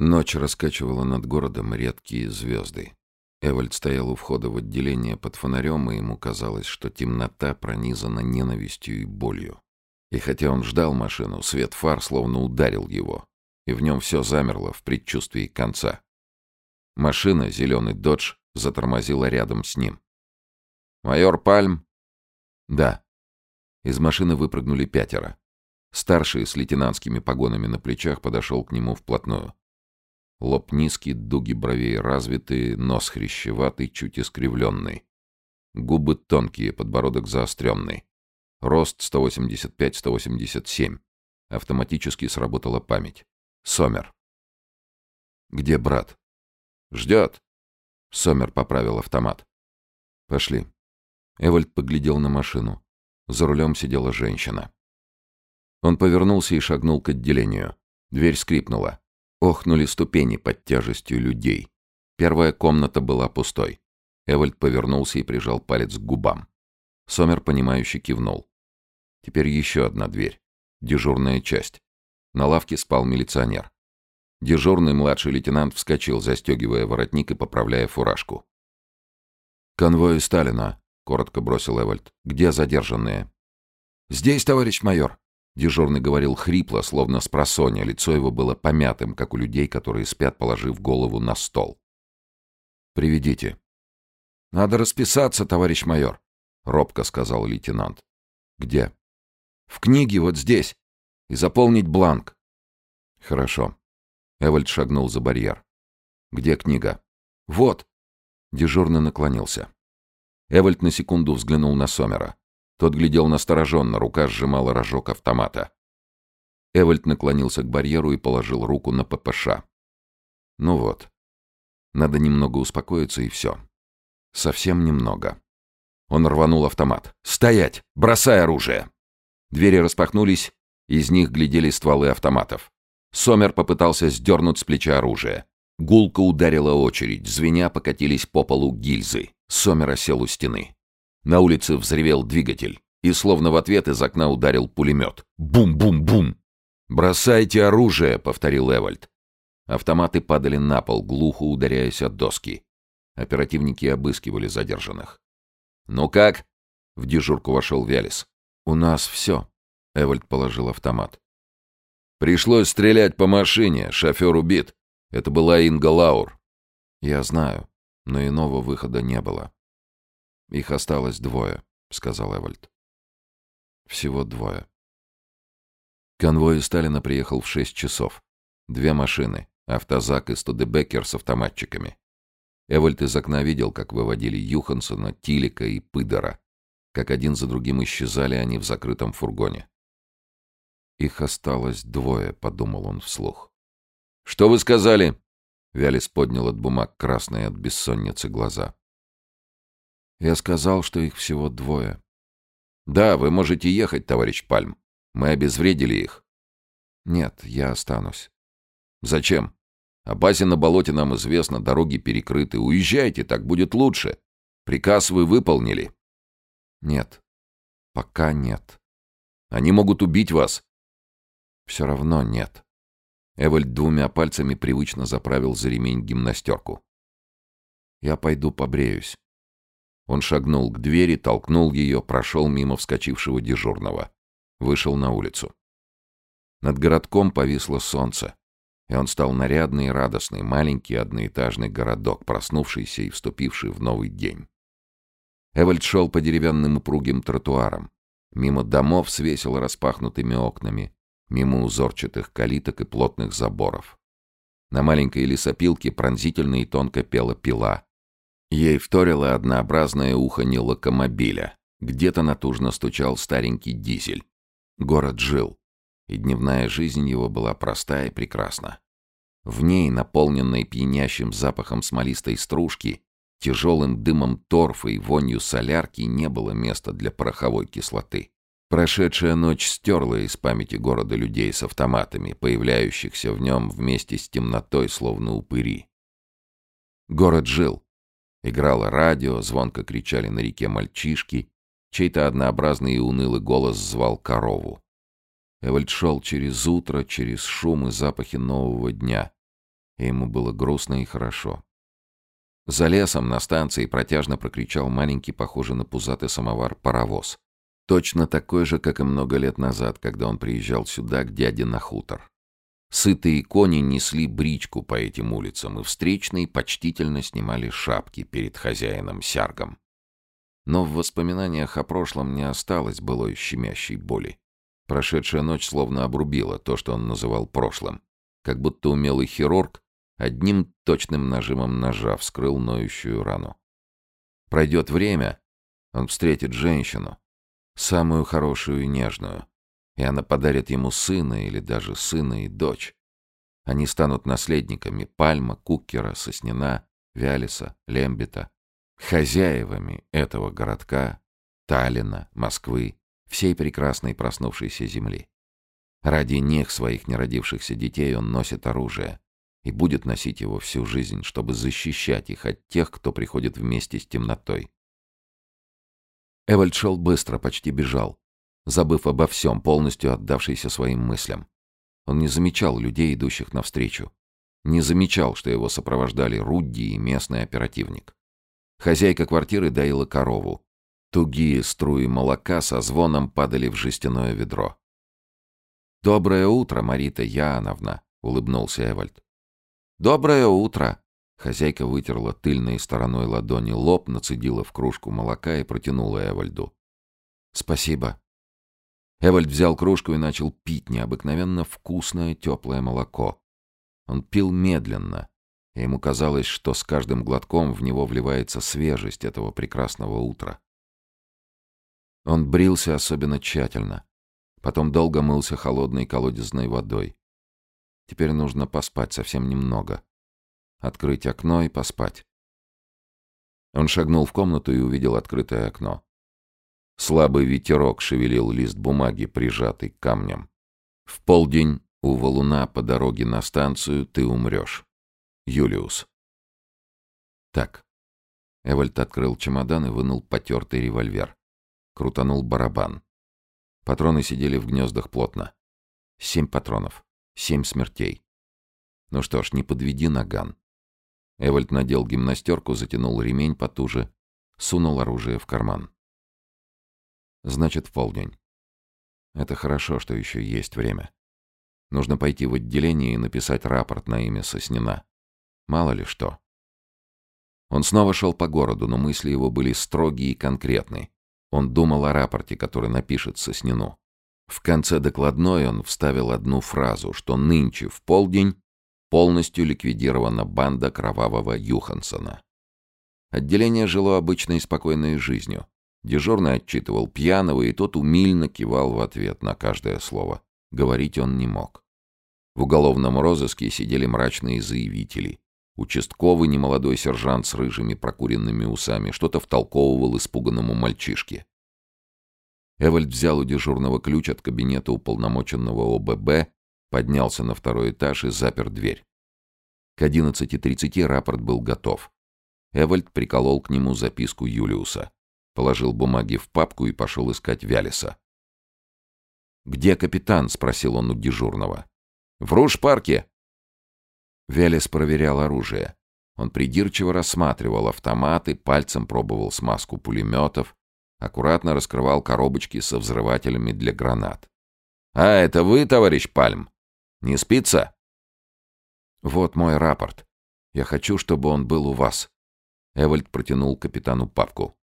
Ночь раскачивала над городом редкие звезды. Эвальд стоял у входа в отделение под фонарем, и ему казалось, что темнота пронизана ненавистью и болью. И хотя он ждал машину, свет фар словно ударил его, и в нем все замерло в предчувствии конца. Машина, зеленый «Додж», затормозила рядом с ним. «Майор Пальм?» «Да». Из машины выпрыгнули пятеро. Старший с лейтенантскими погонами на плечах подошел к нему вплотную. Лоб низкий, дуги бровей развитые, нос хрящеватый, чуть искривленный. Губы тонкие, подбородок заостренный. Рост 185-187. Автоматически сработала память. Сомер. «Где брат?» «Ждет». Сомер поправил автомат. «Пошли». Эвальд поглядел на машину. За рулем сидела женщина. Он повернулся и шагнул к отделению. Дверь скрипнула. Охнули ступени под тяжестью людей. Первая комната была пустой. Эвальд повернулся и прижал палец к губам. Сомер, понимающе кивнул. Теперь еще одна дверь. Дежурная часть. На лавке спал милиционер. Дежурный младший лейтенант вскочил, застегивая воротник и поправляя фуражку. «Конвой Сталина», — коротко бросил Эвальд. «Где задержанные?» «Здесь, товарищ майор», Дежурный говорил хрипло, словно с просонья, лицо его было помятым, как у людей, которые спят, положив голову на стол. «Приведите». «Надо расписаться, товарищ майор», — робко сказал лейтенант. «Где?» «В книге, вот здесь. И заполнить бланк». «Хорошо». Эвальд шагнул за барьер. «Где книга?» «Вот». Дежурный наклонился. Эвальд на секунду взглянул на Сомера. Тот глядел настороженно, рука сжимала рожок автомата. Эвальд наклонился к барьеру и положил руку на ППШ. Ну вот. Надо немного успокоиться и все. Совсем немного. Он рванул автомат. «Стоять! Бросай оружие!» Двери распахнулись, из них глядели стволы автоматов. Сомер попытался сдернуть с плеча оружие. Гулко ударила очередь, звеня покатились по полу гильзы. Сомер осел у стены. На улице взревел двигатель, и словно в ответ из окна ударил пулемет. Бум-бум-бум! «Бросайте оружие!» — повторил Эвальд. Автоматы падали на пол, глухо ударяясь от доски. Оперативники обыскивали задержанных. «Ну как?» — в дежурку вошел Вялис. «У нас все», — Эвальд положил автомат. «Пришлось стрелять по машине, шофер убит. Это была Инга Лаур». «Я знаю, но иного выхода не было». «Их осталось двое», — сказал Эвальд. «Всего двое». Конвой Сталина приехал в шесть часов. Две машины, автозак и Студебекер с автоматчиками. Эвальд из окна видел, как выводили Юхансона, Тилика и Пыдора, как один за другим исчезали они в закрытом фургоне. «Их осталось двое», — подумал он вслух. «Что вы сказали?» Вялис поднял от бумаг красные от бессонницы глаза. Я сказал, что их всего двое. Да, вы можете ехать, товарищ Пальм. Мы обезвредили их. Нет, я останусь. Зачем? О базе на болоте нам известно, дороги перекрыты. Уезжайте, так будет лучше. Приказ вы выполнили. Нет. Пока нет. Они могут убить вас. Все равно нет. Эвальд двумя пальцами привычно заправил за ремень гимнастерку. Я пойду побреюсь. Он шагнул к двери, толкнул ее, прошел мимо вскочившего дежурного. Вышел на улицу. Над городком повисло солнце, и он стал нарядный и радостный, маленький одноэтажный городок, проснувшийся и вступивший в новый день. Эвальд шел по деревянным упругим тротуарам, мимо домов с весело распахнутыми окнами, мимо узорчатых калиток и плотных заборов. На маленькой лесопилке пронзительно и тонко пела пила — Ей вторило однообразное уханье локомобиля. Где-то натужно стучал старенький дизель. Город жил, и дневная жизнь его была проста и прекрасна. В ней, наполненной пьянящим запахом смолистой стружки, тяжелым дымом торфа и вонью солярки, не было места для пороховой кислоты. Прошедшая ночь стерла из памяти города людей с автоматами, появляющихся в нем вместе с темнотой, словно упыри. Город жил, Играло радио, звонко кричали на реке мальчишки, чей-то однообразный и унылый голос звал корову. Эвальд шел через утро, через шум и запахи нового дня. и ему было грустно и хорошо. За лесом на станции протяжно прокричал маленький, похожий на пузатый самовар, паровоз. Точно такой же, как и много лет назад, когда он приезжал сюда, к дяде на хутор. Сытые кони несли бричку по этим улицам, и встречные почтительно снимали шапки перед хозяином Сяргом. Но в воспоминаниях о прошлом не осталось былой щемящей боли. Прошедшая ночь словно обрубила то, что он называл прошлым. Как будто умелый хирург одним точным нажимом ножа вскрыл ноющую рану. Пройдет время, он встретит женщину, самую хорошую и нежную, и она подарит ему сына или даже сына и дочь. Они станут наследниками Пальма, Куккера, Соснина, Вялиса, Лембита, хозяевами этого городка, Таллина, Москвы, всей прекрасной проснувшейся земли. Ради них, своих неродившихся детей, он носит оружие и будет носить его всю жизнь, чтобы защищать их от тех, кто приходит вместе с темнотой. Эвальд шел быстро, почти бежал, забыв обо всем, полностью отдавшийся своим мыслям. Он не замечал людей, идущих навстречу. Не замечал, что его сопровождали Рудди и местный оперативник. Хозяйка квартиры доила корову. Тугие струи молока со звоном падали в жестяное ведро. «Доброе утро, Марита Яновна», — улыбнулся Эвальд. «Доброе утро!» Хозяйка вытерла тыльной стороной ладони лоб, нацедила в кружку молока и протянула Эвальду. «Спасибо». Эвальд взял кружку и начал пить необыкновенно вкусное теплое молоко. Он пил медленно, и ему казалось, что с каждым глотком в него вливается свежесть этого прекрасного утра. Он брился особенно тщательно. Потом долго мылся холодной колодезной водой. Теперь нужно поспать совсем немного. Открыть окно и поспать. Он шагнул в комнату и увидел открытое окно. Слабый ветерок шевелил лист бумаги, прижатый к камням. В полдень у валуна по дороге на станцию ты умрешь. Юлиус. Так. Эвальд открыл чемодан и вынул потертый револьвер. Крутанул барабан. Патроны сидели в гнездах плотно. Семь патронов. Семь смертей. Ну что ж, не подведи наган. Эвальд надел гимнастерку, затянул ремень потуже, сунул оружие в карман. Значит, в полдень. Это хорошо, что еще есть время. Нужно пойти в отделение и написать рапорт на имя Соснина. Мало ли что. Он снова шел по городу, но мысли его были строгие и конкретные. Он думал о рапорте, который напишет Соснину. В конце докладной он вставил одну фразу, что нынче в полдень полностью ликвидирована банда кровавого Юхансона. Отделение жило обычной спокойной жизнью. Дежурный отчитывал пьяного, и тот умильно кивал в ответ на каждое слово. Говорить он не мог. В уголовном розыске сидели мрачные заявители. Участковый немолодой сержант с рыжими прокуренными усами что-то втолковывал испуганному мальчишке. Эвальд взял у дежурного ключ от кабинета уполномоченного ОББ, поднялся на второй этаж и запер дверь. К 11.30 рапорт был готов. Эвальд приколол к нему записку Юлиуса, положил бумаги в папку и пошел искать Вялиса. «Где капитан?» — спросил он у дежурного. «В Руш-парке». Вялис проверял оружие. Он придирчиво рассматривал автоматы, пальцем пробовал смазку пулеметов, аккуратно раскрывал коробочки со взрывателями для гранат. «А, это вы, товарищ Пальм? Не спится?» «Вот мой рапорт. Я хочу, чтобы он был у вас». Эвальд протянул капитану папку.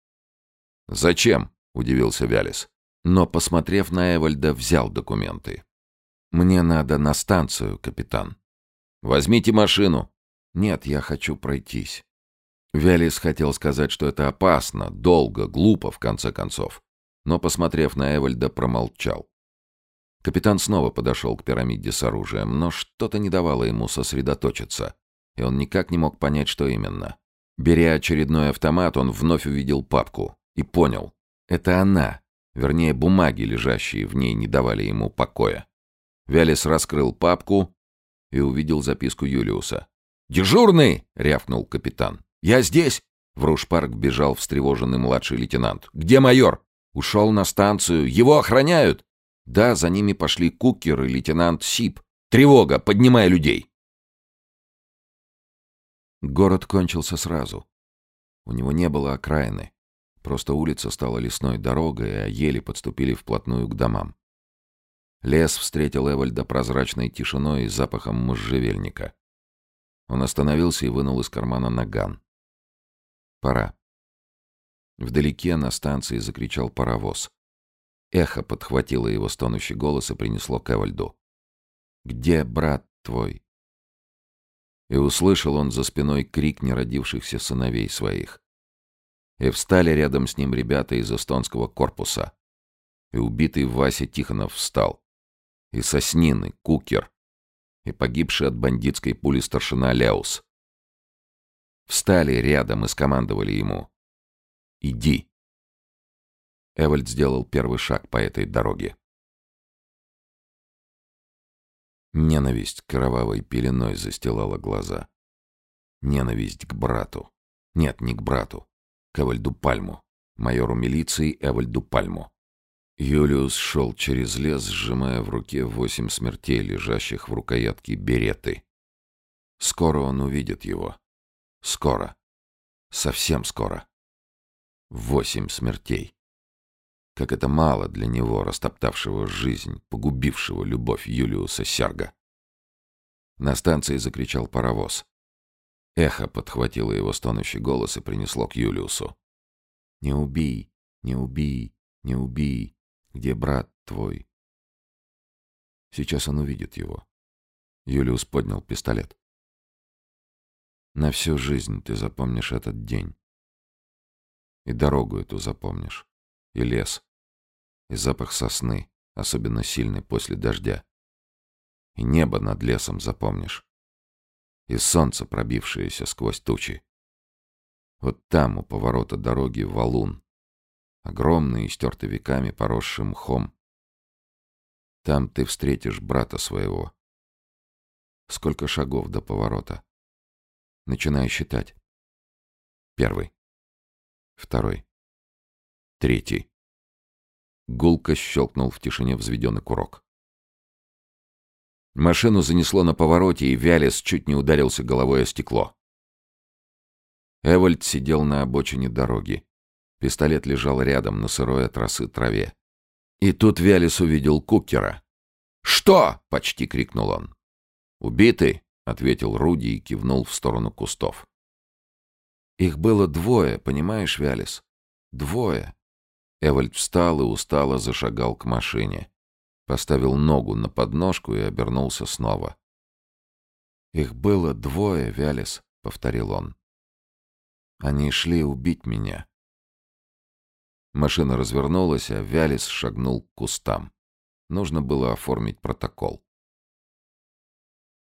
«Зачем?» — удивился Вялис. Но, посмотрев на Эвальда, взял документы. «Мне надо на станцию, капитан». «Возьмите машину». «Нет, я хочу пройтись». Вялис хотел сказать, что это опасно, долго, глупо, в конце концов. Но, посмотрев на Эвальда, промолчал. Капитан снова подошел к пирамиде с оружием, но что-то не давало ему сосредоточиться, и он никак не мог понять, что именно. Беря очередной автомат, он вновь увидел папку и понял. Это она, вернее, бумаги, лежащие в ней, не давали ему покоя. Вялис раскрыл папку и увидел записку Юлиуса. «Дежурный!» — рявкнул капитан. «Я здесь!» В Рушпарк бежал встревоженный младший лейтенант. «Где майор?» «Ушел на станцию. Его охраняют!» «Да, за ними пошли Кукер и лейтенант Сип. Тревога! Поднимай людей!» Город кончился сразу. У него не было окраины. Просто улица стала лесной дорогой, а ели подступили вплотную к домам. Лес встретил Эвальда прозрачной тишиной и запахом можжевельника. Он остановился и вынул из кармана наган. «Пора». Вдалеке на станции закричал паровоз. Эхо подхватило его стонущий голос и принесло к Эвальду. «Где брат твой?» И услышал он за спиной крик неродившихся сыновей своих. И встали рядом с ним ребята из эстонского корпуса. И убитый Вася Тихонов встал. И Соснины, Кукер. И погибший от бандитской пули старшина Ляус. Встали рядом и скомандовали ему. «Иди». Эвальд сделал первый шаг по этой дороге. Ненависть кровавой пеленой застилала глаза. Ненависть к брату. Нет, не к брату. К Эвальду Пальму. Майору милиции Эвальду Пальму. Юлиус шел через лес, сжимая в руке восемь смертей, лежащих в рукоятке береты. Скоро он увидит его. Скоро. Совсем скоро. Восемь смертей. Как это мало для него, растоптавшего жизнь, погубившего любовь Юлиуса Серга. На станции закричал паровоз. Эхо подхватило его стонущий голос и принесло к Юлиусу. «Не убей, не убей, не убей. Где брат твой?» Сейчас он увидит его. Юлиус поднял пистолет. На всю жизнь ты запомнишь этот день. И дорогу эту запомнишь. И лес. И запах сосны, особенно сильный после дождя. И небо над лесом запомнишь. И солнце, пробившееся сквозь тучи. Вот там, у поворота дороги, валун. Огромный, истертый веками, поросший мхом. Там ты встретишь брата своего. Сколько шагов до поворота? Начинай считать. Первый. Второй. Третий. Гулко щелкнул в тишине взведенный курок. Машину занесло на повороте, и Вялис чуть не ударился головой о стекло. Эвальд сидел на обочине дороги. Пистолет лежал рядом на сырой от росы траве. И тут Вялис увидел Кукера. «Что?» — почти крикнул он. «Убитый?» — ответил Руди и кивнул в сторону кустов. «Их было двое, понимаешь, Вялис? Двое. Эвальд встал и устало зашагал к машине. Поставил ногу на подножку и обернулся снова. «Их было двое, Вялис», — повторил он. «Они шли убить меня». Машина развернулась, а Вялис шагнул к кустам. Нужно было оформить протокол.